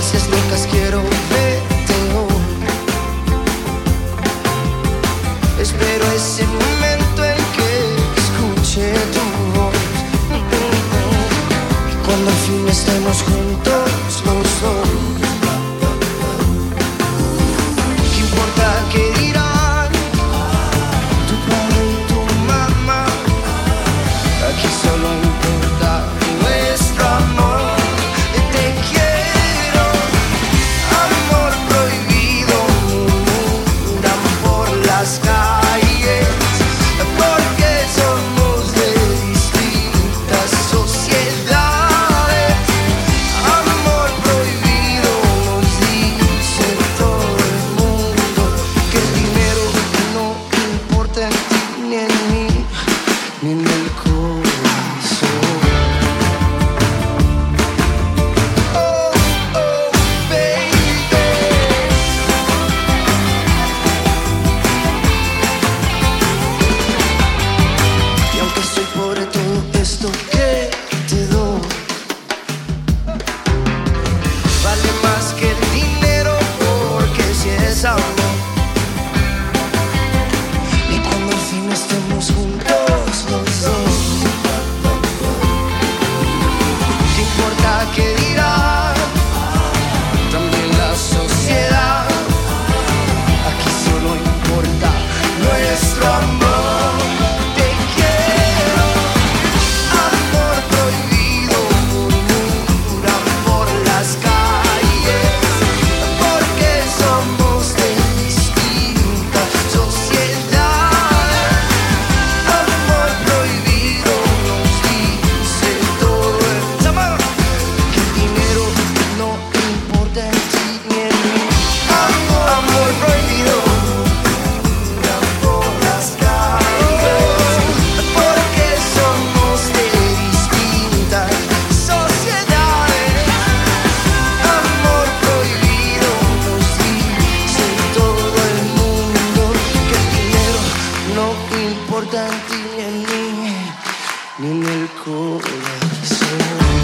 muecas quiero verte hoy. Espero ese momento en que escuche tu voz. Que cuando al fin estemos juntos. cool. So